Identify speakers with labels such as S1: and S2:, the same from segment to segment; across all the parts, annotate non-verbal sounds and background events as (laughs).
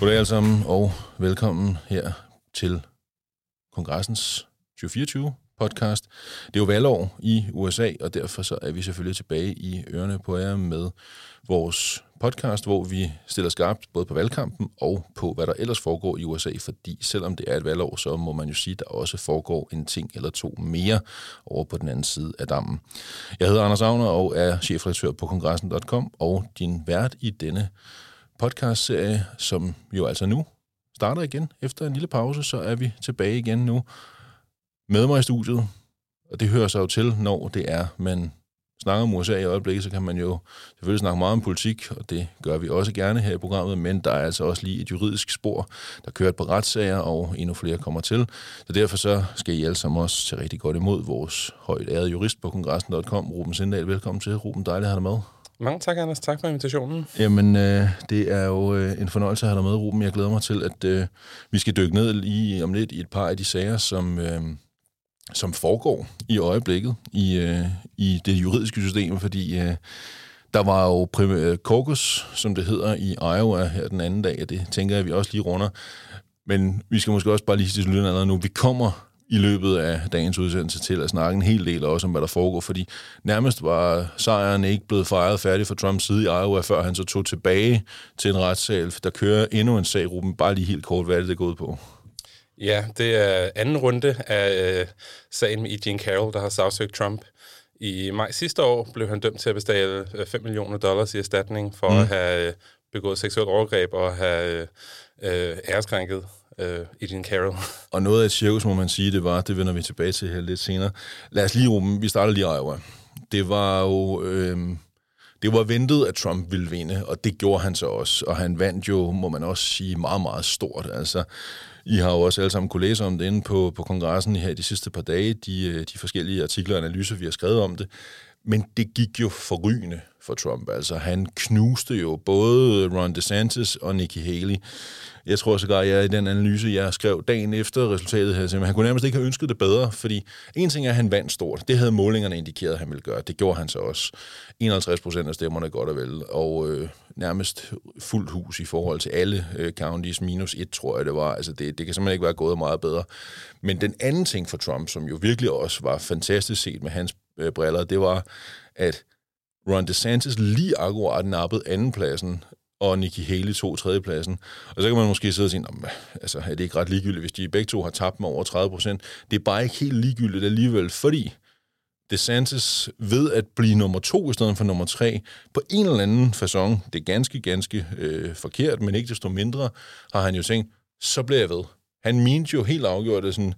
S1: Goddag alle sammen, og velkommen her til kongressens 2024 podcast. Det er jo valgår i USA, og derfor så er vi selvfølgelig tilbage i ørerne på jer med vores podcast, hvor vi stiller skarpt både på valgkampen og på, hvad der ellers foregår i USA, fordi selvom det er et valgår, så må man jo sige, at der også foregår en ting eller to mere over på den anden side af dammen. Jeg hedder Anders Agner og er chefredaktør på kongressen.com, og din vært i denne podcastserie, som jo altså nu starter igen. Efter en lille pause, så er vi tilbage igen nu med mig i studiet. Og det hører sig jo til, når det er, man snakker om USA i øjeblikket, så kan man jo selvfølgelig snakke meget om politik, og det gør vi også gerne her i programmet, men der er altså også lige et juridisk spor, der kører på retssager, og endnu flere kommer til. Så derfor så skal I alle sammen også tage rigtig godt imod vores højt ærede jurist på kongressen.com, Ruben Sindal. Velkommen til. Ruben, dejligt at have dig med.
S2: Mange tak, Anders. Tak for invitationen.
S1: Jamen, øh, det er jo øh, en fornøjelse at have dig med, Ruben. Jeg glæder mig til, at øh, vi skal dykke ned lige om lidt i et par af de sager, som, øh, som foregår i øjeblikket i, øh, i det juridiske system, fordi øh, der var jo prim- øh, caucus, som det hedder, i Iowa her den anden dag, og det tænker jeg, at vi også lige runder. Men vi skal måske også bare lige sige til lytterne nu, vi kommer i løbet af dagens udsendelse til at snakke en hel del også om, hvad der foregår, fordi nærmest var sejren ikke blevet fejret færdig fra Trumps side i Iowa, før han så tog tilbage til en retssal. Der kører endnu en sag, Ruben. Bare lige helt kort, hvad er det, det går ud på?
S2: Ja, det er anden runde af øh, sagen med Eugene Carroll, der har sagsøgt Trump. I maj sidste år blev han dømt til at betale 5 øh, millioner dollars i erstatning for mm. at have øh, begået seksuelt overgreb og have øh, æreskrænket øh, Eugene Carroll. (laughs)
S1: Og noget af et cirkus, må man sige, det var, det vender vi tilbage til her lidt senere. Lad os lige rumme, vi starter lige Iowa. Det var jo... Øh, det var ventet, at Trump ville vinde, og det gjorde han så også. Og han vandt jo, må man også sige, meget, meget stort. Altså, i har jo også alle sammen kunne læse om det inde på, på kongressen her de sidste par dage, de, øh, de forskellige artikler og analyser, vi har skrevet om det. Men det gik jo forrygende for Trump. Altså, han knuste jo både Ron DeSantis og Nikki Haley. Jeg tror sågar, at jeg i den analyse, jeg skrev dagen efter resultatet her, at han kunne nærmest ikke have ønsket det bedre, fordi en ting er, at han vandt stort. Det havde målingerne indikeret, at han ville gøre. Det gjorde han så også. 51 procent af stemmerne godt og vel, og øh, nærmest fuldt hus i forhold til alle øh, counties, minus et, tror jeg det var. Altså, det, det kan simpelthen ikke være gået meget bedre. Men den anden ting for Trump, som jo virkelig også var fantastisk set med hans øh, briller, det var, at Ron DeSantis lige akkurat nappede andenpladsen, og Nikki Haley tog tredjepladsen. Og så kan man måske sidde og sige, altså, er det ikke ret ligegyldigt, hvis de begge to har tabt med over 30 procent? Det er bare ikke helt ligegyldigt alligevel, fordi DeSantis ved at blive nummer to i stedet for nummer tre, på en eller anden façon, det er ganske, ganske øh, forkert, men ikke desto mindre, har han jo tænkt, så bliver jeg ved. Han mente jo helt afgjort, at sådan,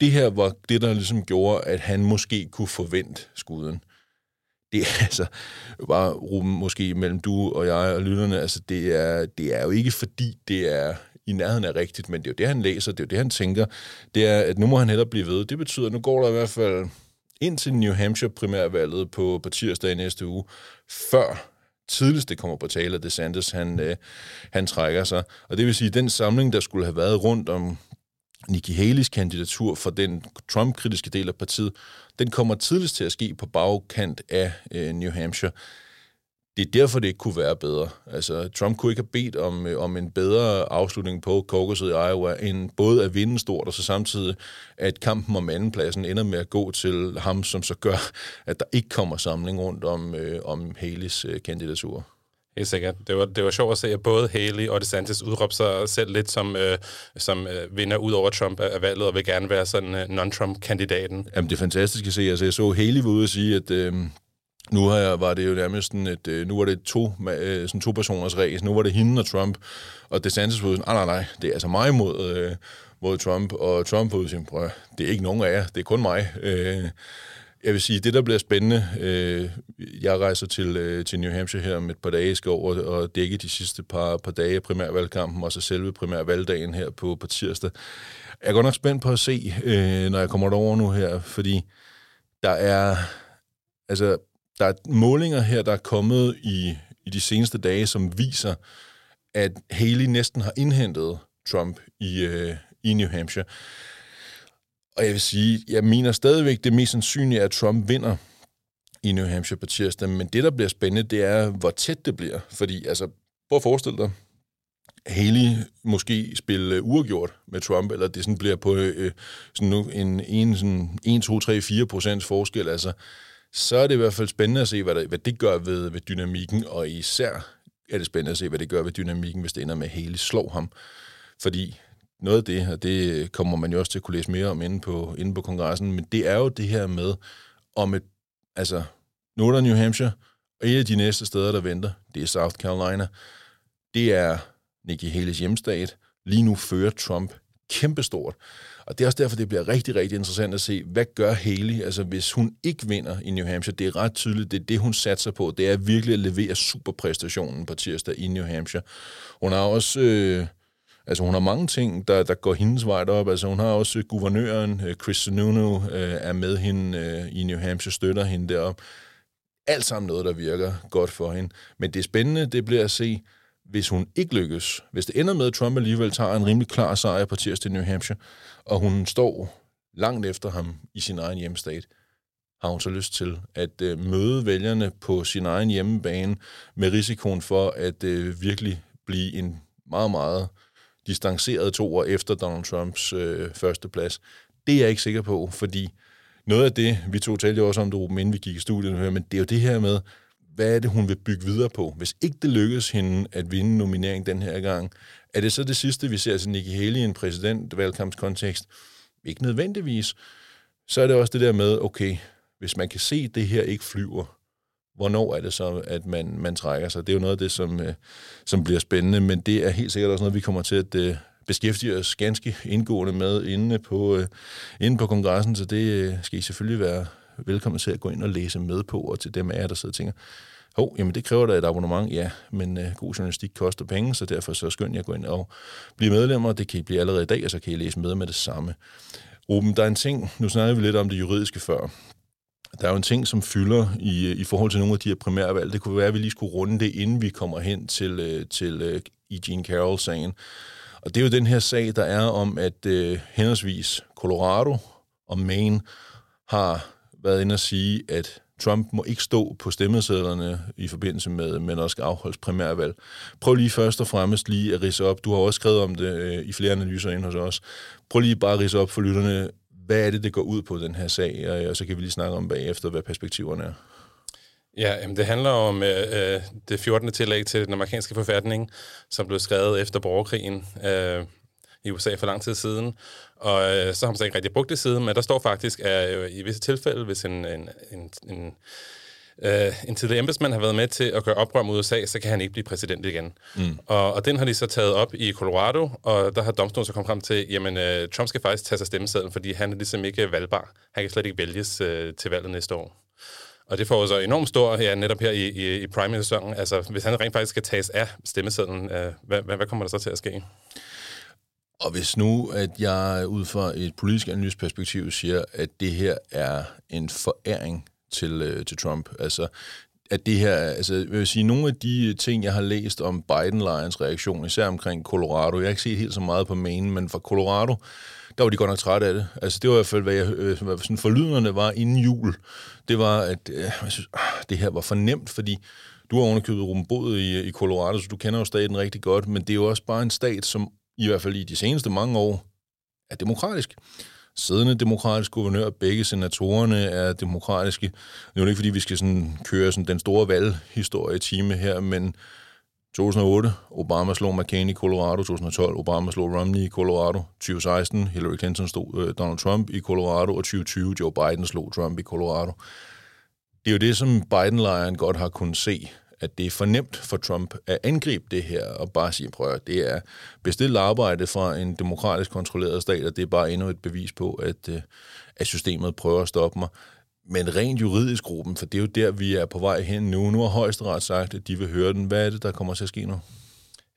S1: det her var det, der ligesom gjorde, at han måske kunne forvente skuden det er (laughs) altså bare rummen måske mellem du og jeg og lytterne, altså det er, det er jo ikke fordi, det er i nærheden er rigtigt, men det er jo det, han læser, det er jo det, han tænker. Det er, at nu må han heller blive ved. Det betyder, at nu går der i hvert fald ind til New Hampshire primærvalget på, på tirsdag i næste uge, før tidligst det kommer på tale, at DeSantis han, øh, han trækker sig. Og det vil sige, at den samling, der skulle have været rundt om Nikki Haley's kandidatur for den Trump-kritiske del af partiet, den kommer tidligst til at ske på bagkant af øh, New Hampshire. Det er derfor, det ikke kunne være bedre. Altså, Trump kunne ikke have bedt om, øh, om en bedre afslutning på caucuset i Iowa, end både at vinde stort, og så samtidig, at kampen om andenpladsen ender med at gå til ham, som så gør, at der ikke kommer samling rundt om, øh, om Haleys øh, kandidatur.
S2: Helt sikkert. Det var, det var sjovt at se, at både Haley og DeSantis udråbte sig selv lidt som, øh, som øh, vinder ud over Trump af valget, og vil gerne være sådan øh, non-Trump-kandidaten.
S1: Jamen, det er fantastisk at se. Altså, jeg så Haley var ude og sige, at... Øh, nu her var det jo nærmest sådan et, øh, nu var det to, øh, sådan to personers race. Nu var det hende og Trump. Og DeSantis var sådan, ah, nej, nej, nej, det er altså mig mod, øh, mod Trump. Og Trump var sådan, prøv, det er ikke nogen af jer, det er kun mig. Øh, jeg vil sige, det der bliver spændende, øh, jeg rejser til, øh, til New Hampshire her om et par dage, skal over og dække de sidste par, par dage af primærvalgkampen, og så selve primærvalgdagen her på, på tirsdag. Jeg er godt nok spændt på at se, øh, når jeg kommer derover nu her, fordi der er, altså, der er målinger her, der er kommet i, i de seneste dage, som viser, at Haley næsten har indhentet Trump i, øh, i New Hampshire. Og jeg vil sige, jeg mener stadigvæk, det mest sandsynlige er, at Trump vinder i New Hampshire på tirsdag. Men det, der bliver spændende, det er, hvor tæt det bliver. Fordi, altså, prøv at forestille dig, Haley måske spille uafgjort med Trump, eller det sådan bliver på øh, sådan nu en, en, sådan 1, 2, 3, 4 procents forskel, altså, så er det i hvert fald spændende at se, hvad, der, hvad det gør ved, ved dynamikken, og især er det spændende at se, hvad det gør ved dynamikken, hvis det ender med, at Haley slår ham. Fordi noget af det, og det kommer man jo også til at kunne læse mere om inde på, inde på kongressen, men det er jo det her med, om et, altså, Northern New Hampshire, og et af de næste steder, der venter, det er South Carolina. Det er Nikki Haley's hjemstat. Lige nu fører Trump kæmpestort. Og det er også derfor, det bliver rigtig, rigtig interessant at se, hvad gør Haley, altså hvis hun ikke vinder i New Hampshire, det er ret tydeligt, det er det, hun satser på, det er virkelig at levere superpræstationen på tirsdag i New Hampshire. Hun har også, øh, altså hun har mange ting, der, der går hendes vej op, altså hun har også øh, guvernøren, øh, Chris Sununu, øh, er med hende øh, i New Hampshire, støtter hende derop. Alt sammen noget, der virker godt for hende. Men det spændende, det bliver at se, hvis hun ikke lykkes, hvis det ender med, at Trump alligevel tager en rimelig klar sejr på tirsdag i New Hampshire, og hun står langt efter ham i sin egen hjemstat, har hun så lyst til at øh, møde vælgerne på sin egen hjemmebane med risikoen for at øh, virkelig blive en meget, meget distanceret to år efter Donald Trumps øh, første plads. Det er jeg ikke sikker på, fordi noget af det, vi to talte jo også om det, inden vi gik i studiet, men det er jo det her med, hvad er det, hun vil bygge videre på? Hvis ikke det lykkes hende at vinde nominering den her gang, er det så det sidste, vi ser til Nikki Haley i en præsidentvalgkampskontekst? Ikke nødvendigvis. Så er det også det der med, okay, hvis man kan se, at det her ikke flyver, hvornår er det så, at man, man trækker sig? Det er jo noget af det, som, øh, som bliver spændende, men det er helt sikkert også noget, vi kommer til at øh, beskæftige os ganske indgående med inde på, øh, inde på kongressen, så det øh, skal I selvfølgelig være velkommen til at gå ind og læse med på, og til dem af jer, der sidder og tænker, hov, jamen det kræver da et abonnement, ja, men øh, god journalistik koster penge, så derfor så skynd jeg gå ind og blive medlemmer. Det kan I blive allerede i dag, og så kan I læse med med det samme. Ruben, der er en ting, nu snakker vi lidt om det juridiske før. Der er jo en ting, som fylder i, øh, i forhold til nogle af de her primærvalg. Det kunne være, at vi lige skulle runde det, inden vi kommer hen til, øh, til øh, uh, Eugene Carroll-sagen. Og det er jo den her sag, der er om, at øh, henholdsvis Colorado og Maine har været inde og sige, at Trump må ikke stå på stemmesedlerne i forbindelse med, men også skal afholdes primærvalg. Prøv lige først og fremmest lige at rise op. Du har også skrevet om det øh, i flere analyser ind hos os. Prøv lige bare at rise op for lytterne. Hvad er det, det går ud på, den her sag? Og, og så kan vi lige snakke om bagefter, hvad perspektiverne er.
S2: Ja, jamen det handler om øh, øh det 14. tillæg til den amerikanske forfatning, som blev skrevet efter borgerkrigen. Øh, i USA for lang tid siden, og øh, så har man så ikke rigtig brugt det siden, men der står faktisk, at øh, i visse tilfælde, hvis en, en, en, en øh, en tidligere embedsmand har været med til at gøre oprør mod USA, så kan han ikke blive præsident igen. Mm. Og, og den har de så taget op i Colorado, og der har domstolen så kommet frem til, jamen øh, Trump skal faktisk tage sig stemmesedlen, fordi han er ligesom ikke valgbar. Han kan slet ikke vælges øh, til valget næste år. Og det får så enormt stor, ja, netop her i, i, i primary-sæsonen. Altså, hvis han rent faktisk skal tages af stemmesedlen, øh, hvad, hvad, hvad kommer der så til at ske?
S1: Og hvis nu, at jeg ud fra et politisk analyseperspektiv siger, at det her er en foræring til, øh, til Trump, altså at det her, altså jeg vil sige, nogle af de ting, jeg har læst om Biden-lejrens reaktion, især omkring Colorado, jeg har ikke set helt så meget på Maine, men fra Colorado, der var de godt nok trætte af det. Altså det var i hvert fald, hvad, jeg, øh, hvad sådan forlydende var inden jul. Det var, at øh, jeg synes, ah, det her var for nemt, fordi du har underkøbet rumboet i, øh, i Colorado, så du kender jo staten rigtig godt, men det er jo også bare en stat, som i hvert fald i de seneste mange år, er demokratisk. Siddende demokratisk guvernør, begge senatorerne er demokratiske. Det er det ikke, fordi vi skal sådan køre sådan den store valghistorie-time her, men 2008, Obama slog McCain i Colorado. 2012, Obama slog Romney i Colorado. 2016, Hillary Clinton slog øh, Donald Trump i Colorado. Og 2020, Joe Biden slog Trump i Colorado. Det er jo det, som Biden-lejren godt har kunnet se at det er for nemt for Trump at angribe det her og bare sige, prøv at det er bestilt arbejde fra en demokratisk kontrolleret stat, og det er bare endnu et bevis på, at, øh, at systemet prøver at stoppe mig. Men rent juridisk gruppen, for det er jo der, vi er på vej hen nu. Nu har højesteret sagt, at de vil høre den. Hvad er det, der kommer til at ske nu?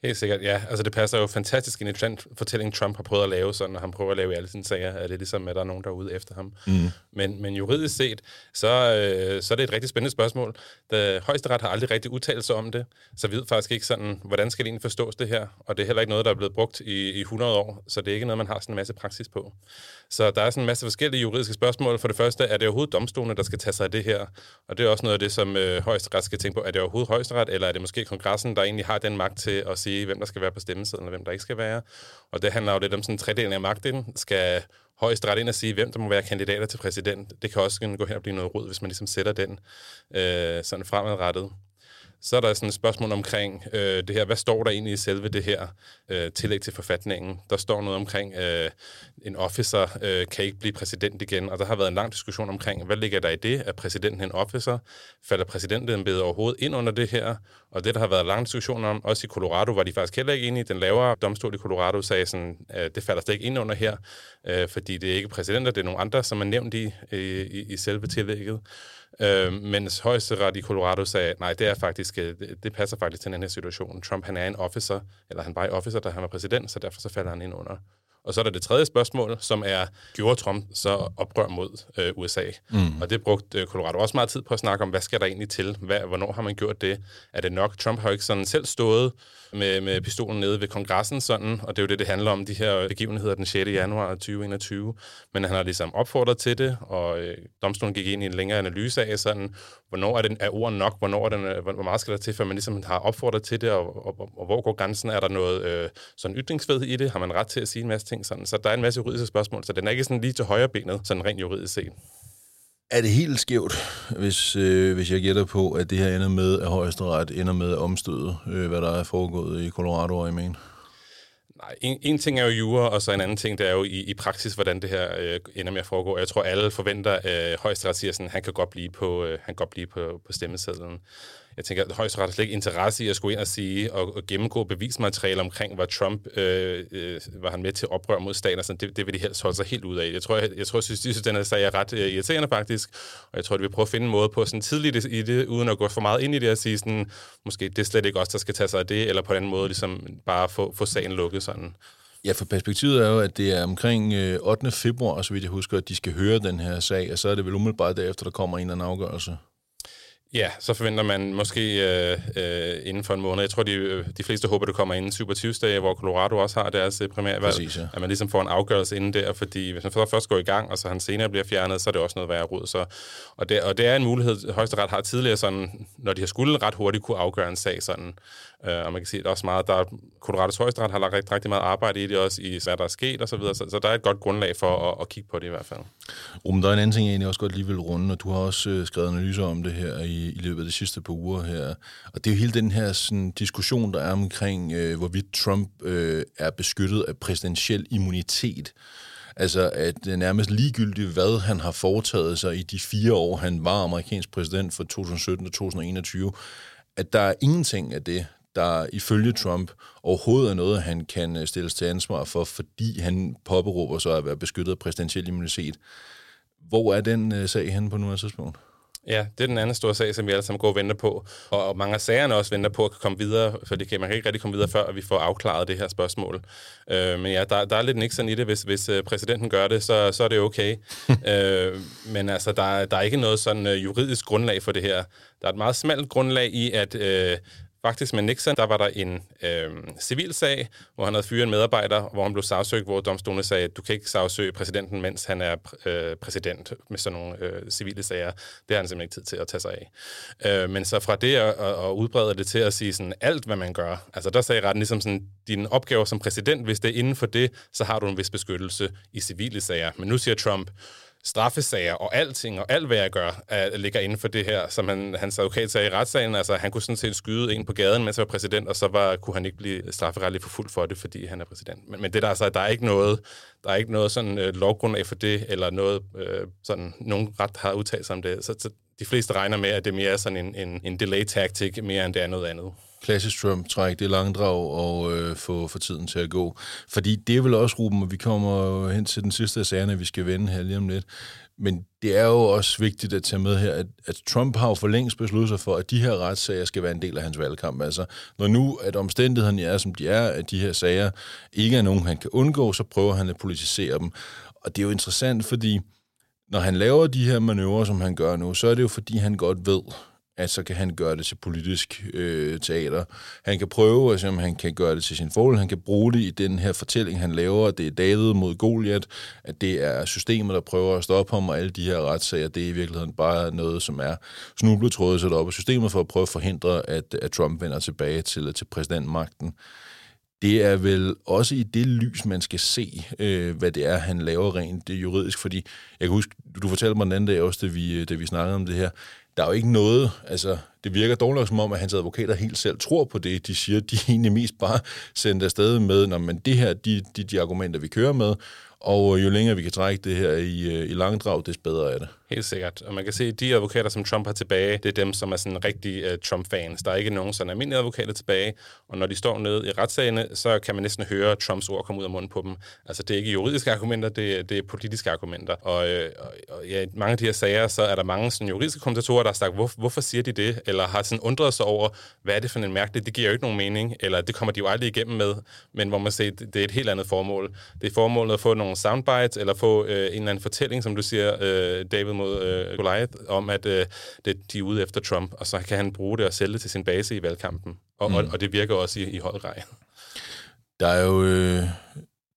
S2: Helt sikkert, ja. Altså, det passer jo fantastisk ind i den fortælling, Trump har prøvet at lave, sådan, når han prøver at lave i alle sine sager, at det er ligesom, at der er nogen, der er ude efter ham. Mm. Men, men juridisk set, så, øh, så er det et rigtig spændende spørgsmål. Da højesteret har aldrig rigtig udtalt sig om det, så vi ved faktisk ikke sådan, hvordan skal det egentlig forstås det her? Og det er heller ikke noget, der er blevet brugt i, i 100 år, så det er ikke noget, man har sådan en masse praksis på. Så der er sådan en masse forskellige juridiske spørgsmål. For det første, er det overhovedet domstolene, der skal tage sig af det her? Og det er også noget af det, som øh, højesteret skal tænke på. Er det overhovedet højesteret, eller er det måske kongressen, der egentlig har den magt til at sige, sige, hvem der skal være på stemmesedlen, og hvem der ikke skal være. Og det handler jo lidt om sådan en tredeling af magten. Skal højesteret ind og sige, hvem der må være kandidater til præsident. Det kan også gå hen og blive noget rod, hvis man ligesom sætter den øh, sådan fremadrettet. Så er der sådan et spørgsmål omkring øh, det her, hvad står der egentlig i selve det her øh, tillæg til forfatningen? Der står noget omkring, øh, en officer øh, kan ikke blive præsident igen, og der har været en lang diskussion omkring, hvad ligger der i det? Er præsidenten en officer? Falder præsidenten bedre overhovedet ind under det her? Og det, der har været en lang diskussion om, også i Colorado, var de faktisk heller ikke enige. Den lavere domstol i Colorado sagde sådan, øh, det falder slet ikke ind under her, øh, fordi det er ikke præsidenter, det er nogle andre, som er nævnt i, i, i selve tillægget. Øh, mens højesteret i Colorado sagde, nej, det er faktisk, faktisk, det, det passer faktisk til den her situation. Trump, han er en officer, eller han var en officer, da han var præsident, så derfor så falder han ind under. Og så er der det tredje spørgsmål, som er, gjorde Trump så oprør mod øh, USA? Mm. Og det brugte øh, Colorado også meget tid på at snakke om, hvad skal der egentlig til? Hvad, hvornår har man gjort det? Er det nok? Trump har jo ikke sådan selv stået med, med pistolen nede ved kongressen sådan, og det er jo det, det handler om, de her begivenheder den 6. januar 2021. Men han har ligesom opfordret til det, og øh, domstolen gik ind i en længere analyse af sådan, hvornår er, det, er ord nok, hvornår er den, øh, hvor meget skal der til, før man ligesom har opfordret til det, og, og, og, og hvor går grænsen? Er der noget øh, sådan ytringsfrihed i det? Har man ret til at sige en masse ting sådan? Så der er en masse juridiske spørgsmål, så den er ikke sådan lige til højre benet, sådan rent juridisk set.
S1: Er det helt skævt, hvis, øh, hvis jeg gætter på, at det her ender med, at højesteret ender med at omstøde, øh, hvad der er foregået i Colorado og i Maine?
S2: Nej, en, en ting er jo jura, og så en anden ting, det er jo i, i praksis, hvordan det her øh, ender med at foregå. Jeg tror, alle forventer, at øh, højesteret siger sådan, han kan godt blive på, øh, han kan godt blive på, på stemmesedlen jeg tænker, at højesteret har slet ikke interesse i at skulle ind og sige og, og gennemgå bevismateriale omkring, hvad Trump øh, øh, var han med til oprør mod staten, og sådan, det, det vil de helst holde sig helt ud af. Jeg tror, jeg, jeg tror, synes, de synes, den her sag er ret øh, irriterende faktisk, og jeg tror, at vi prøver at finde en måde på sådan tidligt i det, uden at gå for meget ind i det, og sige sådan, måske det er slet ikke os, der skal tage sig af det, eller på den måde ligesom bare få, få sagen lukket sådan.
S1: Ja, for perspektivet er jo, at det er omkring øh, 8. Februar, så vidt jeg husker, at de skal høre den her sag, og så er det vel umiddelbart derefter, der kommer en eller anden afgørelse.
S2: Ja, så forventer man måske øh, øh, inden for en måned. Jeg tror, de, øh, de fleste håber, det kommer inden Super Tuesday, hvor Colorado også har deres øh, primærvalg. Præcis, ja. At man ligesom får en afgørelse inden der, fordi hvis man først går i gang, og så han senere bliver fjernet, så er det også noget værre råd. Så, og, det, og det er en mulighed, højesteret har tidligere, sådan, når de har skulle ret hurtigt kunne afgøre en sag sådan. Øh, og man kan se, at der er også meget, der Colorados højesteret har lagt rigtig, rigtig meget arbejde i det også, i hvad der er sket og så videre. Så, så der er et godt grundlag for at, at kigge på det i hvert fald.
S1: Um, der er en anden ting, jeg egentlig også godt lige vil runde, og du har også øh, skrevet analyser om det her i, i løbet af de sidste par uger her. Og det er jo hele den her sådan, diskussion, der er omkring, øh, hvorvidt Trump øh, er beskyttet af præsidentiel immunitet. Altså, at det er nærmest ligegyldigt, hvad han har foretaget sig i de fire år, han var amerikansk præsident fra 2017 til 2021, at der er ingenting af det, der ifølge Trump overhovedet er noget, han kan øh, stilles til ansvar for, fordi han påberåber sig at være beskyttet af præsidentiel immunitet. Hvor er den uh, sag henne på nuværende tidspunkt?
S2: Ja, det er den anden store sag, som vi alle sammen går og venter på. Og, mange af sagerne også venter på at komme videre, for det kan, man kan ikke rigtig komme videre, før vi får afklaret det her spørgsmål. Øh, men ja, der, der er lidt Nixon i det. Hvis, hvis øh, præsidenten gør det, så, så er det okay. (laughs) øh, men altså, der, der er ikke noget sådan juridisk grundlag for det her. Der er et meget smalt grundlag i, at øh, Faktisk med Nixon, der var der en øh, civilsag, hvor han havde fyret en medarbejder, hvor han blev sagsøgt, hvor domstolen sagde, at du kan ikke sagsøge præsidenten, mens han er øh, præsident med sådan nogle øh, civile sager. Det har han simpelthen ikke tid til at tage sig af. Øh, men så fra det at, at udbrede det til at sige sådan alt, hvad man gør, altså der sagde retten ligesom sådan, din opgave som præsident, hvis det er inden for det, så har du en vis beskyttelse i civile sager. Men nu siger Trump, straffesager og alting, og alt hvad jeg gør, er, ligger inden for det her, som han, hans advokat sagde i retssagen. Altså, han kunne sådan set skyde en på gaden, mens han var præsident, og så var, kunne han ikke blive strafferetligt forfulgt for det, fordi han er præsident. Men, men det der, altså, der er ikke noget, der er ikke noget sådan øh, lovgrundlag for det, eller noget, øh, sådan, nogen ret har udtalt sig om det. Så, så de fleste regner med, at det mere er sådan en, en, en delay-taktik, mere end det er noget andet
S1: klassisk Trump-træk, det langdrag og øh, få, få tiden til at gå. Fordi det er vel også, Ruben, og vi kommer hen til den sidste af sagerne, vi skal vende her lige om lidt. Men det er jo også vigtigt at tage med her, at, at Trump har jo for længst besluttet sig for, at de her retssager skal være en del af hans valgkamp. Altså, når nu at omstændighederne er, som de er, at de her sager ikke er nogen, han kan undgå, så prøver han at politisere dem. Og det er jo interessant, fordi når han laver de her manøvrer, som han gør nu, så er det jo fordi, han godt ved, at så kan han gøre det til politisk øh, teater. Han kan prøve, at han kan gøre det til sin fordel. Han kan bruge det i den her fortælling, han laver. Det er David mod Goliath, at det er systemet, der prøver at stoppe ham, og alle de her retssager, det er i virkeligheden bare noget, som er snubletrådet sat op af systemet for at prøve at forhindre, at, at Trump vender tilbage til, til præsidentmagten det er vel også i det lys, man skal se, øh, hvad det er, han laver rent det juridisk. Fordi jeg kan huske, du fortalte mig den anden dag også, da vi, øh, da vi snakkede om det her. Der er jo ikke noget, altså det virker dog nok som om, at hans advokater helt selv tror på det. De siger, de er (laughs) egentlig mest bare sendt afsted med, når man det her, de, de, de argumenter, vi kører med, og øh, jo længere vi kan trække det her i, i langdrag, des bedre er det.
S2: Helt sikkert. Og man kan se, at de advokater, som Trump har tilbage, det er dem, som er sådan rigtig uh, Trump-fans. Der er ikke nogen sådan almindelige advokater tilbage. Og når de står nede i retssagene, så kan man næsten høre Trumps ord komme ud af munden på dem. Altså, det er ikke juridiske argumenter, det, det er politiske argumenter. Og, øh, og, og ja, mange af de her sager, så er der mange sådan, juridiske kommentatorer, der har sagt, hvor, hvorfor siger de det? Eller har sådan undret sig over, hvad er det for en mærkelig? Det giver jo ikke nogen mening. Eller det kommer de jo aldrig igennem med. Men hvor man ser, det, det er et helt andet formål. Det er formålet at få nogle soundbites, eller få øh, en eller anden fortælling, som du siger, øh, David mod øh, Goliath, om at øh, det, de er ude efter Trump, og så kan han bruge det og sælge det til sin base i valgkampen. Og, mm. og, og det virker også i, i høj.
S1: Der er jo, øh,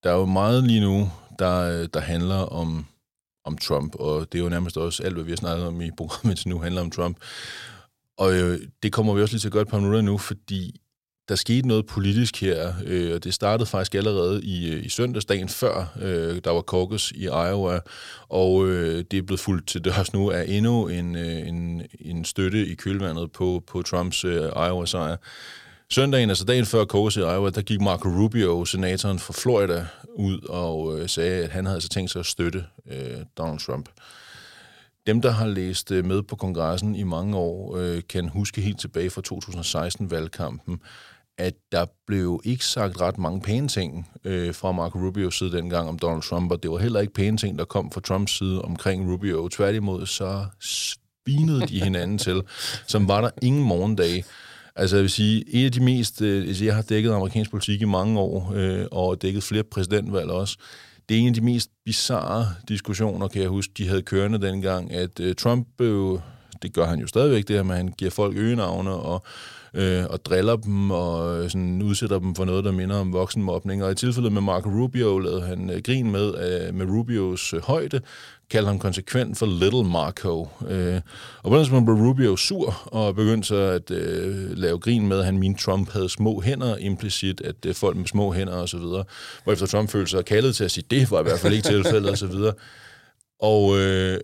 S1: der er jo meget lige nu, der, der handler om, om Trump, og det er jo nærmest også alt, hvad vi har snakket om i programmet nu, handler om Trump. Og øh, det kommer vi også lige til at gøre et par minutter nu, fordi der skete noget politisk her, øh, og det startede faktisk allerede i, øh, i søndagsdagen før, øh, der var caucus i Iowa, og øh, det er blevet fuldt til dørs nu af endnu en, øh, en, en støtte i kølvandet på, på Trumps øh, Iowa-sejr. Søndagen, altså dagen før caucus i Iowa, der gik Marco Rubio, senatoren fra Florida, ud og øh, sagde, at han havde altså tænkt sig at støtte øh, Donald Trump. Dem, der har læst øh, med på kongressen i mange år, øh, kan huske helt tilbage fra 2016-valgkampen, at der blev ikke sagt ret mange pæne ting øh, fra Marco Rubios side dengang om Donald Trump, og det var heller ikke pæne ting, der kom fra Trumps side omkring Rubio. Tværtimod så svinede de hinanden til, som var der ingen morgendag. Altså jeg vil sige, en af de mest... Øh, altså, jeg har dækket amerikansk politik i mange år, øh, og dækket flere præsidentvalg også. Det er en af de mest bizarre diskussioner, kan jeg huske, de havde kørende dengang, at øh, Trump, øh, det gør han jo stadigvæk, det her med, at han giver folk øgenavne, og øh, og driller dem og øh, sådan udsætter dem for noget, der minder om voksenmobning. Og i tilfældet med Marco Rubio lavede han øh, grin med, øh, med Rubios øh, højde, kaldte ham konsekvent for Little Marco. Øh, og på den måde blev Rubio sur og begyndte så at øh, lave grin med, at han mente, Trump havde små hænder, implicit, at øh, folk med små hænder osv. efter Trump følte sig kaldet til at sige, det var i hvert fald ikke tilfældet osv. Og øh,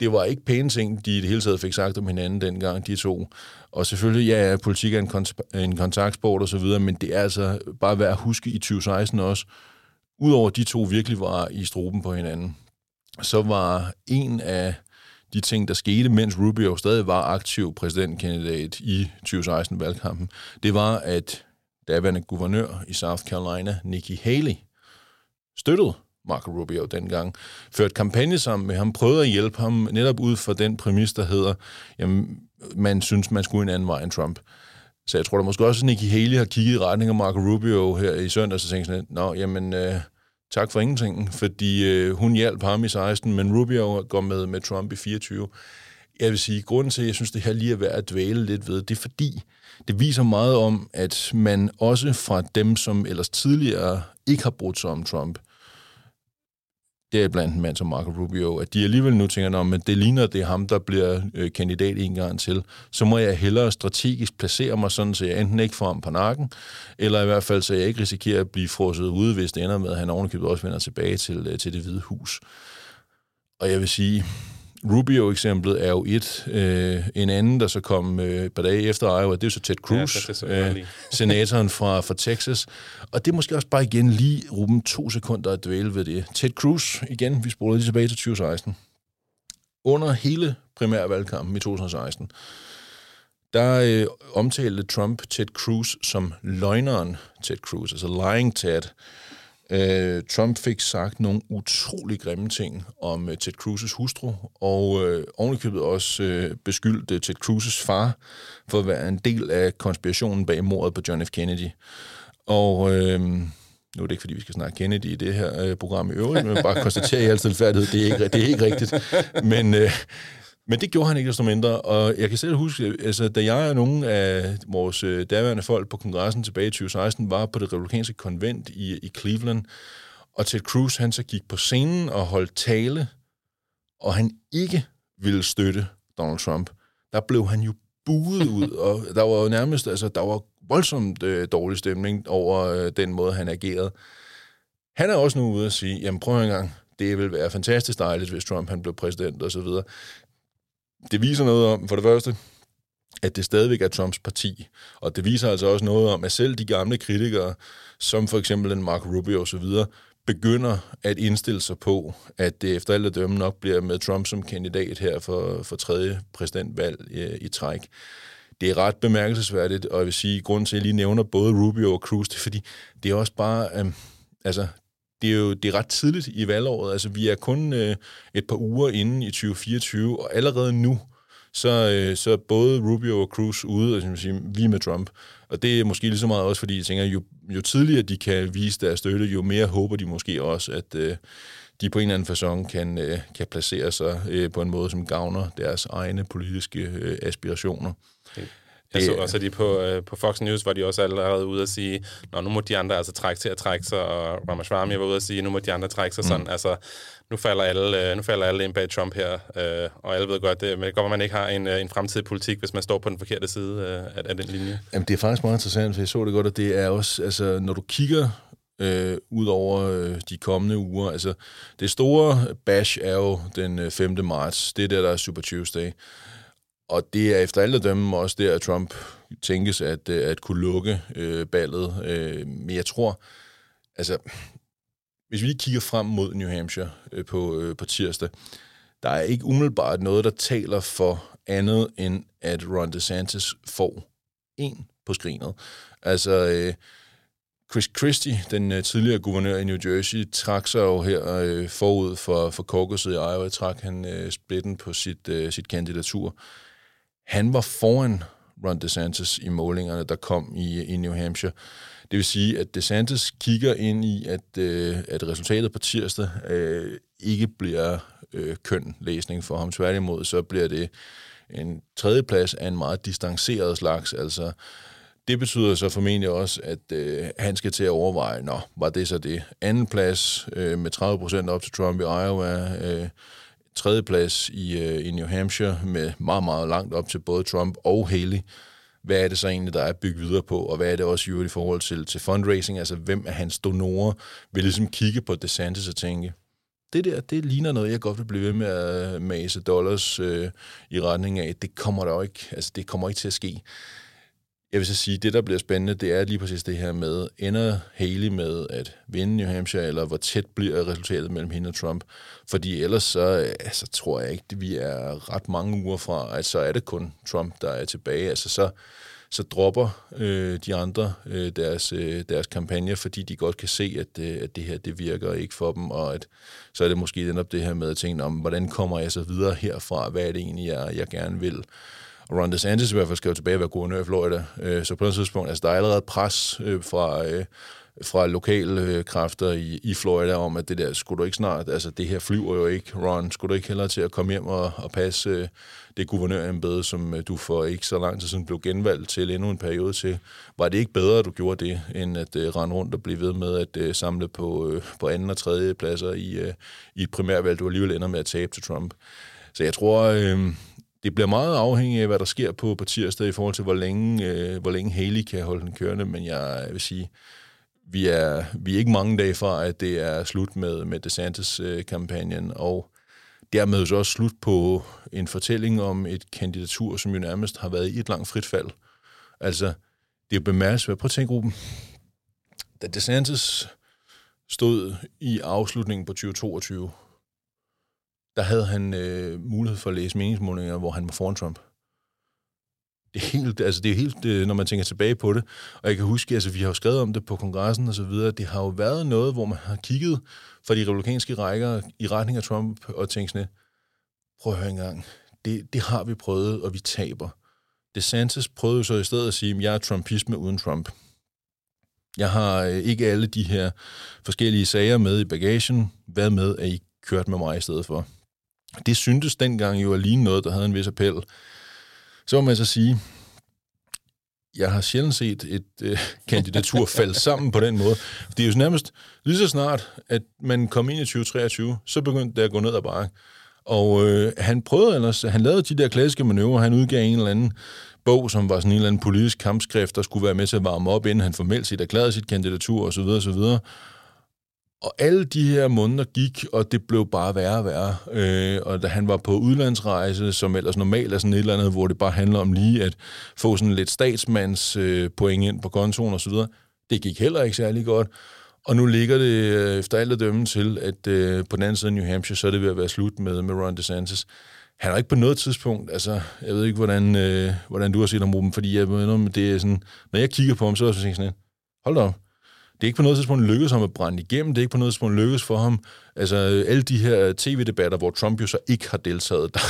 S1: det var ikke pæne ting, de i det hele taget fik sagt om hinanden dengang, de to. Og selvfølgelig, ja, politik er en, kont- en kontaktsport og så videre, men det er altså bare værd at huske i 2016 også, udover de to virkelig var i struben på hinanden, så var en af de ting, der skete, mens Rubio stadig var aktiv præsidentkandidat i 2016-valgkampen, det var, at daværende guvernør i South Carolina, Nikki Haley, støttede Marco Rubio dengang, ført kampagne sammen med ham, prøvede at hjælpe ham netop ud fra den præmis, der hedder, jamen, man synes, man skulle en anden vej end Trump. Så jeg tror da måske også, at Nikki Haley har kigget i retning af Marco Rubio her i søndag, så tænkte sådan, nå, jamen, øh, tak for ingenting, fordi øh, hun hjalp ham i 16, men Rubio går med, med Trump i 24. Jeg vil sige, grunden til, at jeg synes, det her lige er værd at dvæle lidt ved, det er fordi, det viser meget om, at man også fra dem, som ellers tidligere ikke har brudt sig om Trump, det er blandt en mand som Marco Rubio, at de alligevel nu tænker, men det ligner, det er ham, der bliver øh, kandidat en gang til, så må jeg hellere strategisk placere mig sådan, så jeg enten ikke får ham på nakken, eller i hvert fald, så jeg ikke risikerer at blive frosset ude, hvis det ender med, at han ovenikøbet også vender tilbage til, øh, til det hvide hus. Og jeg vil sige, Rubio-eksemplet er jo et. Øh, en anden, der så kom øh, et par dage efter Iowa, det er så Ted Cruz, ja, så øh, (laughs) senatoren fra, fra Texas. Og det er måske også bare igen lige Ruben to sekunder at dvæle ved det. Ted Cruz, igen, vi spoler lige tilbage til 2016. Under hele primærvalgkampen i 2016, der øh, omtalte Trump Ted Cruz som løgneren Ted Cruz, altså lying Ted. Øh, Trump fik sagt nogle utrolig grimme ting om øh, Ted Cruz's hustru, og øh, ovenikøbet også øh, beskyldt øh, Ted Cruz's far for at være en del af konspirationen bag mordet på John F. Kennedy. Og øh, nu er det ikke, fordi vi skal snakke Kennedy i det her øh, program i øvrigt, men bare konstatere i al stilfærdighed, det er ikke, det er ikke rigtigt. Men øh, men det gjorde han ikke desto mindre, og jeg kan selv huske, altså, da jeg og nogle af vores øh, daværende folk på kongressen tilbage i 2016 var på det republikanske konvent i, i Cleveland, og Ted Cruz han så gik på scenen og holdt tale, og han ikke ville støtte Donald Trump, der blev han jo buet ud, (laughs) og der var jo nærmest, altså, der var voldsomt øh, dårlig stemning over øh, den måde, han agerede. Han er også nu ude at sige, jamen prøv en gang, det vil være fantastisk dejligt, hvis Trump han blev præsident og så videre. Det viser noget om, for det første, at det stadigvæk er Trumps parti. Og det viser altså også noget om, at selv de gamle kritikere, som for eksempel den Mark Rubio og så videre, begynder at indstille sig på, at det efter alle dømme nok bliver med Trump som kandidat her for, for tredje præsidentvalg i, i træk. Det er ret bemærkelsesværdigt, og jeg vil sige, grund til, at jeg lige nævner både Rubio og Cruz, det er fordi, det er også bare, øh, altså, det er jo det er ret tidligt i valgåret. Altså, vi er kun øh, et par uger inde i 2024, og allerede nu, så, øh, så er både Rubio og Cruz ude, og altså, sige, vi med Trump. Og det er måske lige så meget også, fordi jeg tænker, jo, jo tidligere de kan vise deres støtte, jo mere håber de måske også, at øh, de på en eller anden façon kan, øh, kan placere sig øh, på en måde, som gavner deres egne politiske øh, aspirationer. Okay.
S2: Jeg så også, at de på, øh, på Fox News var de også allerede ude at sige, Nå, nu må de andre altså trække til at trække sig, og Ramaswamy var ude at sige, nu må de andre trække sig mm. sådan. Altså, nu falder alle, øh, nu falder alle ind bag Trump her, øh, og alle ved godt, det, men det godt, at man ikke har en, øh, en fremtidig politik, hvis man står på den forkerte side øh, af, af den linje.
S1: Jamen, det er faktisk meget interessant, for jeg så det godt, at det er også, altså, når du kigger øh, ud over øh, de kommende uger. Altså, det store bash er jo den 5. Øh, marts. Det er der, der er Super Tuesday. Og det er efter alle dømme også der, at Trump tænkes at, øh, at kunne lukke øh, ballet. Øh, men jeg tror, altså, hvis vi lige kigger frem mod New Hampshire øh, på, øh, på tirsdag, der er ikke umiddelbart noget, der taler for andet, end at Ron DeSantis får en på skrinet. Altså, øh, Chris Christie, den øh, tidligere guvernør i New Jersey, trak sig jo her øh, forud for, for caucuset i Iowa, trak han øh, splitten på sit, øh, sit kandidatur. Han var foran Ron DeSantis i målingerne, der kom i, i New Hampshire. Det vil sige, at DeSantis kigger ind i, at, øh, at resultatet på tirsdag øh, ikke bliver øh, køn læsning for ham. Tværtimod, så bliver det en tredjeplads af en meget distanceret slags. Altså, det betyder så formentlig også, at øh, han skal til at overveje, nå, var det så det? Anden plads øh, med 30 procent op til Trump i Iowa, øh, tredje plads i, øh, i New Hampshire med meget, meget langt op til både Trump og Haley. Hvad er det så egentlig, der er bygget videre på, og hvad er det også i forhold til, til fundraising? Altså, hvem er hans donorer? Vil ligesom kigge på DeSantis og tænke, det der, det ligner noget, jeg godt vil blive ved med at mase dollars øh, i retning af. Det kommer der jo ikke, altså det kommer ikke til at ske. Jeg vil så sige, det der bliver spændende, det er lige præcis det her med, ender Haley med at vinde New Hampshire, eller hvor tæt bliver resultatet mellem hende og Trump? Fordi ellers så altså, tror jeg ikke, at vi er ret mange uger fra, at så er det kun Trump, der er tilbage. Altså så, så dropper øh, de andre øh, deres, øh, deres kampagne, fordi de godt kan se, at, øh, at det her det virker ikke for dem, og at så er det måske den op det her med at tænke om, hvordan kommer jeg så videre herfra? Hvad er det egentlig, jeg, jeg gerne vil? Og Ron DeSantis i hvert fald skal jo tilbage og være guvernør i Florida. Øh, så på et tidspunkt, altså der er allerede pres øh, fra, øh, fra lokale øh, kræfter i, i Florida om, at det der, skulle du ikke snart, altså det her flyver jo ikke, Ron, skulle du ikke hellere til at komme hjem og, og passe øh, det guvernørembede, som øh, du for ikke så lang tid siden blev genvalgt til endnu en periode til. Var det ikke bedre, at du gjorde det, end at uh, rende rundt og blive ved med at uh, samle på, uh, på anden og tredje pladser i, uh, i et primærvalg, du alligevel ender med at tabe til Trump? Så jeg tror, øh, det bliver meget afhængigt af, hvad der sker på, på tirsdag i forhold til, hvor længe, øh, hvor længe Haley kan holde den kørende, men jeg vil sige, vi er, vi er ikke mange dage fra, at det er slut med, med DeSantis-kampagnen, øh, og dermed så også slut på en fortælling om et kandidatur, som jo nærmest har været i et langt frit fald. Altså, det er jo bemærkelsesværdigt. Prøv at tænke, Ruben. Da DeSantis stod i afslutningen på 2022, der havde han øh, mulighed for at læse meningsmålinger, hvor han var foran Trump. Det er helt, altså det er helt, øh, når man tænker tilbage på det, og jeg kan huske, altså vi har jo skrevet om det på kongressen og så videre, det har jo været noget, hvor man har kigget fra de republikanske rækker i retning af Trump og tænkt sådan, prøv at høre engang, det, det har vi prøvet, og vi taber. DeSantis prøvede så i stedet at sige, at jeg er trumpisme uden Trump. Jeg har øh, ikke alle de her forskellige sager med i bagagen. Hvad med, at I kørte med mig i stedet for? Det syntes dengang jo at ligne noget, der havde en vis appel. Så må man så sige, jeg har sjældent set et øh, (laughs) kandidatur falde sammen på den måde. Det er jo nærmest lige så snart, at man kom ind i 2023, så begyndte det at gå ned ad bakke. Og øh, han prøvede ellers, han lavede de der klassiske manøvrer, han udgav en eller anden bog, som var sådan en eller anden politisk kampskrift, der skulle være med til at varme op, inden han formelt set erklærede sit kandidatur osv. osv. Og alle de her måneder gik, og det blev bare værre og værre. Øh, og da han var på udlandsrejse, som ellers normalt er sådan et eller andet, hvor det bare handler om lige at få sådan lidt statsmands øh, point ind på kontoen osv., det gik heller ikke særlig godt. Og nu ligger det øh, efter alt at dømme til, at øh, på den anden side af New Hampshire, så er det ved at være slut med, med Ron DeSantis. Han har ikke på noget tidspunkt, altså, jeg ved ikke, hvordan, øh, hvordan du har set ham, Ruben, fordi jeg ved, det er sådan, når jeg kigger på ham, så er jeg sådan, hold da op, det er ikke på noget tidspunkt lykkedes ham at brænde igennem. Det er ikke på noget tidspunkt lykkedes for ham. Altså, alle de her øh, tv-debatter, hvor Trump jo så ikke har deltaget, der,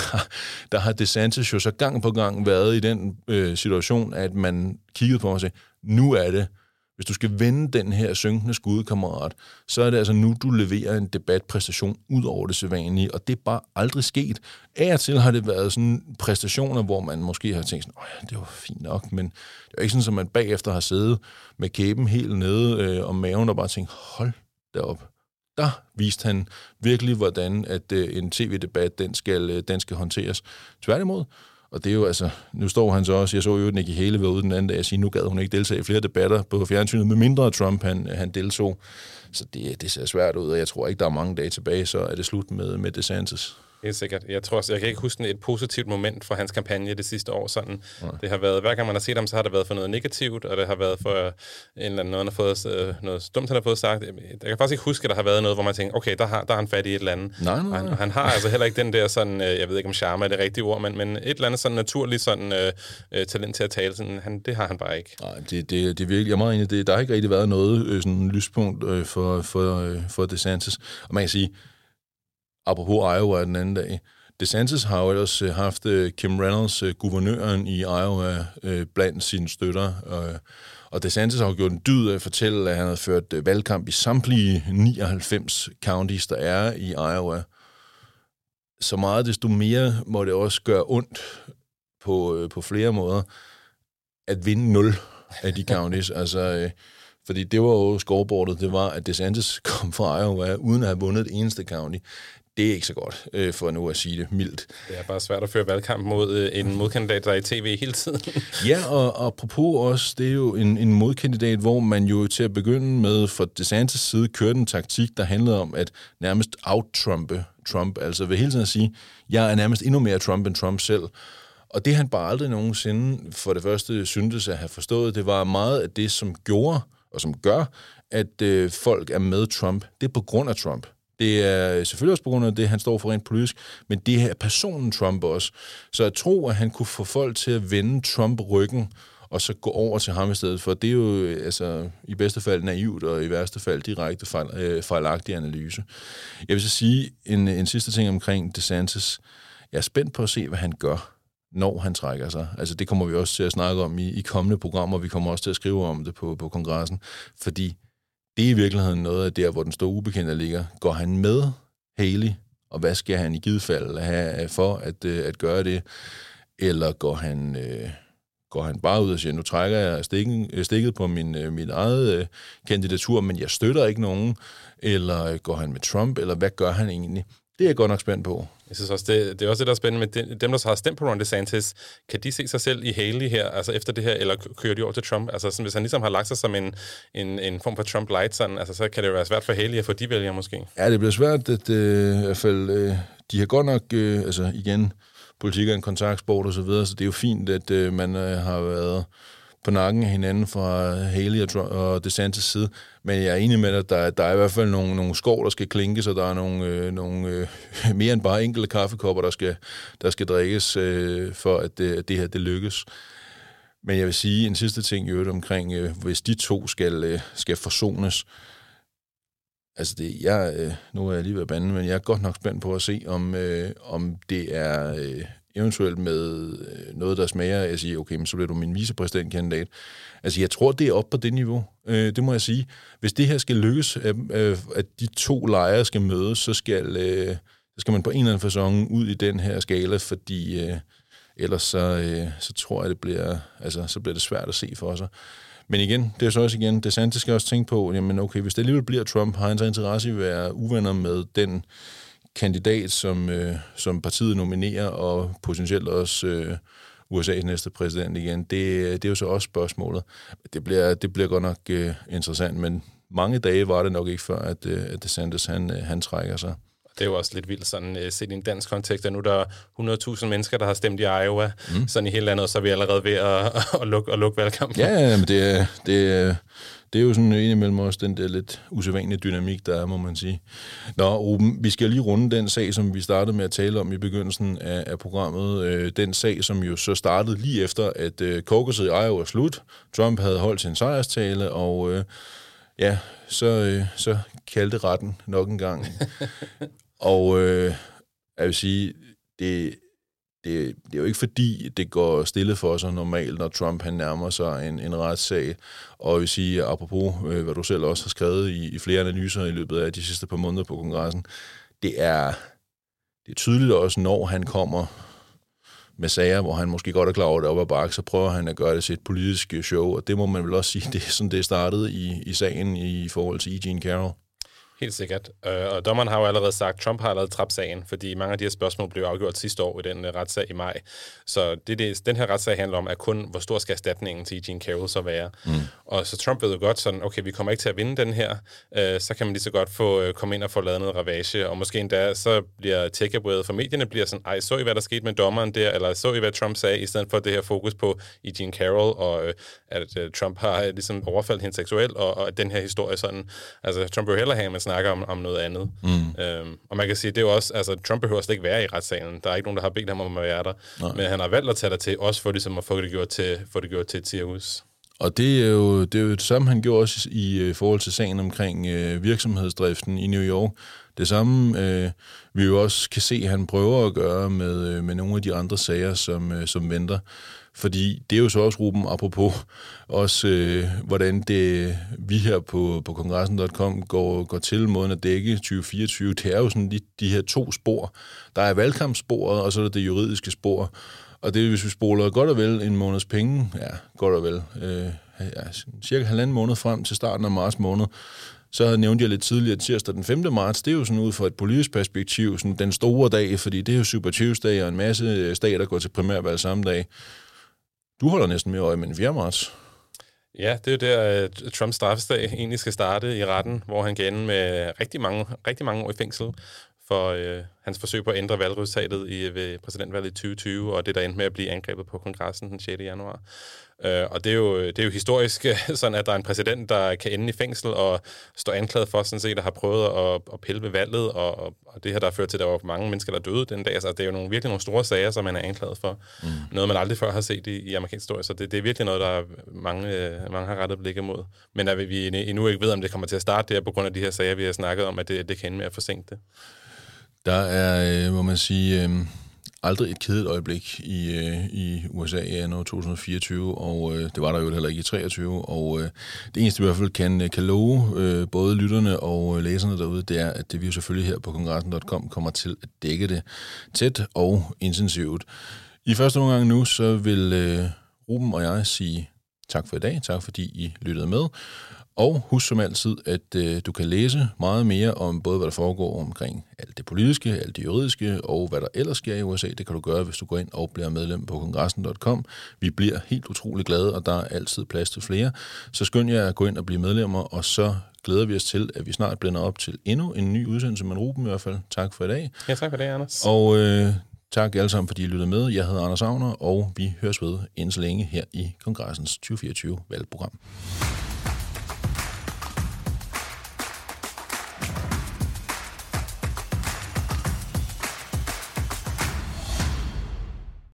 S1: der har DeSantis jo så gang på gang været i den øh, situation, at man kiggede på ham og sagde, nu er det hvis du skal vende den her synkende skudkammerat, så er det altså nu, du leverer en debatpræstation ud over det sædvanlige, og det er bare aldrig sket. Af og til har det været sådan præstationer, hvor man måske har tænkt sådan, ja, det var fint nok, men det er ikke sådan, at man bagefter har siddet med kæben helt nede øh, om maven og bare tænkt, hold derop. Der viste han virkelig, hvordan at øh, en tv-debat, den skal, øh, den skal håndteres. Tværtimod, og det er jo altså, nu står han så også, jeg så jo Nikki Haley var ude den anden dag og sige, nu gad hun ikke deltage i flere debatter på fjernsynet, med mindre Trump han, han deltog. Så det, det ser svært ud, og jeg tror ikke, der er mange dage tilbage, så er det slut med, med DeSantis.
S2: Helt sikkert. Jeg tror også, jeg kan ikke huske et positivt moment for hans kampagne det sidste år. Sådan. Nej. Det har været, hver gang man har set ham, så har det været for noget negativt, og det har været for en eller anden, noget, han har fået, øh, noget dumt, han har fået sagt. Jeg kan faktisk ikke huske, at der har været noget, hvor man tænker, okay, der har, der har han fat i et eller andet.
S1: Nej, nej, nej.
S2: Han, han har altså heller ikke den der sådan, øh, jeg ved ikke om charme er det rigtige ord, men, men et eller andet sådan naturligt sådan, øh, øh, talent til at tale, sådan, han, det har han bare ikke.
S1: Nej, det, det, det er virkelig, jeg er meget enig, det, der har ikke rigtig været noget øh, sådan lyspunkt øh, for, for, øh, for DeSantis. Og man kan sige, apropos Iowa den anden dag, DeSantis har jo ellers øh, haft øh, Kim Reynolds, øh, guvernøren i Iowa, blandt sine støtter. Og DeSantis har jo gjort en dyd af at fortælle, at han havde ført valgkamp i samtlige 99 counties, der er i Iowa. Så meget desto mere må det også gøre ondt på, på flere måder at vinde 0 af de counties. (laughs) altså, fordi det var jo scoreboardet, det var, at DeSantis kom fra Iowa uden at have vundet et eneste county det er ikke så godt, øh, for nu at sige det mildt.
S2: Det er bare svært at føre valgkamp mod øh, en modkandidat, der er i tv hele tiden. (laughs)
S1: ja, og, og apropos også, det er jo en, en modkandidat, hvor man jo til at begynde med for DeSantis side kørte en taktik, der handlede om at nærmest out-trumpe Trump. Altså ved hele tiden at sige, jeg er nærmest endnu mere Trump end Trump selv. Og det han bare aldrig nogensinde for det første syntes at have forstået, det var meget af det, som gjorde og som gør, at øh, folk er med Trump. Det er på grund af Trump. Det er selvfølgelig også på grund af det, han står for rent politisk, men det er personen Trump også. Så at tro, at han kunne få folk til at vende Trump ryggen, og så gå over til ham i stedet for, det er jo altså, i bedste fald naivt, og i værste fald direkte fejl, øh, fejlagtig analyse. Jeg vil så sige en, en sidste ting omkring DeSantis. Jeg er spændt på at se, hvad han gør, når han trækker sig. Altså det kommer vi også til at snakke om i, i kommende programmer, vi kommer også til at skrive om det på, på kongressen, fordi det er i virkeligheden noget af der, hvor den store ubekendte ligger. Går han med Haley, og hvad skal han i givet fald have for at, øh, at gøre det? Eller går han, øh, går han bare ud og siger, nu trækker jeg stikken, øh, stikket på min, øh, min eget øh, kandidatur, men jeg støtter ikke nogen? Eller øh, går han med Trump? Eller hvad gør han egentlig? Det er jeg godt nok spændt på.
S2: Jeg synes også, det, det er også det, der er spændende med dem, der har stemt på Ron DeSantis. Kan de se sig selv i Haley her, altså efter det her, eller kører de over til Trump? Altså sådan, hvis han ligesom har lagt sig som en, en, en form for Trump-light, sådan, altså, så kan det jo være svært for Haley at få de vælgere måske.
S1: Ja, det bliver svært, at øh, i hvert fald, øh, de har godt nok, øh, altså igen, politik er en kontaktsport og så videre, så det er jo fint, at øh, man øh, har været på nakken af hinanden fra Haley og, Trump, og DeSantis side. Men jeg er enig med dig, at der, der er i hvert fald nogle, nogle skov, der skal klinke, så der er nogle, øh, nogle øh, (laughs) mere end bare enkelte kaffekopper, der skal, der skal drikkes, øh, for at det, at det her det lykkes. Men jeg vil sige en sidste ting i øvrigt omkring, øh, hvis de to skal, øh, skal forsones. Altså det, jeg, øh, nu er jeg lige ved at bande, men jeg er godt nok spændt på at se, om, øh, om det er øh, eventuelt med øh, noget, der smager jeg siger, okay, men så bliver du min vicepræsidentkandidat. Altså, jeg tror, det er op på det niveau. Øh, det må jeg sige. Hvis det her skal lykkes, øh, at de to lejre skal mødes, så skal, øh, så skal man på en eller anden façon ud i den her skala, fordi øh, ellers så, øh, så tror jeg, det bliver, altså, så bliver det svært at se for sig. Men igen, det er så også igen, det Santos skal også tænke på, jamen okay, hvis det alligevel bliver Trump, har han så interesse i at være uvenner med den kandidat, som, øh, som partiet nominerer, og potentielt også øh, USA's næste præsident igen. Det, det er jo så også spørgsmålet. Det bliver, det bliver godt nok øh, interessant, men mange dage var det nok ikke før, at, øh, at DeSantis han, øh, han trækker sig.
S2: Det er jo også lidt vildt sådan uh, set i en dansk kontekst, at nu der er 100.000 mennesker, der har stemt i Iowa, mm. sådan i hele landet, så er vi allerede ved at, (laughs) at, lukke, at lukke valgkampen.
S1: Ja, men det, det, det er jo sådan en imellem os den der lidt usædvanlige dynamik, der er, må man sige. Nå, Ruben, vi skal lige runde den sag, som vi startede med at tale om i begyndelsen af, af programmet. Øh, den sag, som jo så startede lige efter, at øh, caucuset i Iowa var slut. Trump havde holdt sin sejrstale, og øh, ja, så, øh, så kaldte retten nok en gang. (laughs) og øh, jeg vil sige, det, det, det er jo ikke fordi, det går stille for sig normalt, når Trump han nærmer sig en, en retssag. Og jeg vil sige, apropos øh, hvad du selv også har skrevet i, i flere analyser i løbet af de sidste par måneder på kongressen, det er, det er tydeligt også, når han kommer med sager, hvor han måske godt er klar over det op ad bakke, så prøver han at gøre det til et politisk show, og det må man vel også sige, (laughs) det er sådan, det startede i, i sagen i forhold til Eugene Carroll.
S2: Helt sikkert. Øh, og dommeren har jo allerede sagt, at Trump har allerede trappet sagen, fordi mange af de her spørgsmål blev afgjort sidste år i den uh, retssag i maj. Så det, det, den her retssag handler om, er kun, hvor stor skal erstatningen til Eugene Carroll så være. Mm. Og så Trump ved jo godt sådan, okay, vi kommer ikke til at vinde den her, uh, så kan man lige så godt få uh, komme ind og få lavet noget ravage, og måske endda så bliver takeawayet for medierne bliver sådan, ej, så I, hvad der skete med dommeren der, eller så I, hvad Trump sagde, i stedet for det her fokus på Eugene Carroll, og at Trump har uh, ligesom overfaldt hende seksuelt, og, og den her historie sådan, altså Trump vil hellere have, snakker om, om noget andet. Mm. Øhm, og man kan sige, det er jo også, altså Trump behøver slet ikke være i retssalen. Der er ikke nogen, der har bedt ham om at være der. Nej. Men han har valgt at tage dig til, også for ligesom at få det gjort til, få det gjort til et cirkus.
S1: Og det er, jo, det er jo det samme, han gjorde også i, i forhold til sagen omkring øh, virksomhedsdriften i New York. Det samme, øh, vi jo også kan se, at han prøver at gøre med, øh, med nogle af de andre sager, som, øh, som venter. Fordi det er jo så også, Ruben, apropos også, øh, hvordan det, vi her på, på kongressen.com går, går til måden at dække 2024. Det er jo sådan de, de her to spor. Der er valgkampssporet, og så er der det juridiske spor. Og det hvis vi spoler godt og vel en måneds penge, ja, godt og vel, øh, ja, cirka halvanden måned frem til starten af marts måned, så nævnte jeg lidt tidligere tirsdag den 5. marts, det er jo sådan ud fra et politisk perspektiv, sådan den store dag, fordi det er jo Super Tuesday, og en masse stater går til primærvalg samme dag. Du holder næsten mere øje med den 4. marts.
S2: Ja, det er jo der, uh, Trumps straffesdag egentlig skal starte i retten, hvor han kan ende med rigtig mange, rigtig mange år i fængsel for uh, hans forsøg på at ændre valgresultatet i, ved præsidentvalget i 2020, og det der endte med at blive angrebet på kongressen den 6. januar. Øh, og det er, jo, det er jo historisk (laughs) sådan, at der er en præsident, der kan ende i fængsel og stå anklaget for sådan set, der har prøvet at, at pille ved valget, og, og det her, der har ført til, at der var mange mennesker, der døde den dag. Altså, det er jo nogle, virkelig nogle store sager, som man er anklaget for. Mm. Noget, man aldrig før har set i, i amerikansk historie, så det, det er virkelig noget, der mange, mange har rettet blik imod. Men at vi endnu ikke ved, om det kommer til at starte der, på grund af de her sager, vi har snakket om, at det, det kan ende med at forsinke det.
S1: Der er, øh, må man sige... Øh aldrig et kedeligt øjeblik i, øh, i USA i anno 2024, og øh, det var der jo heller ikke i 23, og øh, det eneste vi i hvert fald kan, øh, kan love øh, både lytterne og øh, læserne derude, det er, at det vi jo selvfølgelig her på kongressen.com kommer til at dække det tæt og intensivt. I første omgang nu, så vil øh, Ruben og jeg sige tak for i dag, tak fordi I lyttede med, og husk som altid, at øh, du kan læse meget mere om både, hvad der foregår omkring alt det politiske, alt det juridiske, og hvad der ellers sker i USA. Det kan du gøre, hvis du går ind og bliver medlem på kongressen.com. Vi bliver helt utrolig glade, og der er altid plads til flere. Så skynd jer at gå ind og blive medlemmer, og så glæder vi os til, at vi snart blænder op til endnu en ny udsendelse med Ruben i hvert fald. Tak for i dag.
S2: Ja, tak for det, Anders.
S1: Og øh, tak alle sammen, fordi I lyttede med. Jeg hedder Anders Agner, og vi høres ved så længe her i kongressens 2024 valgprogram.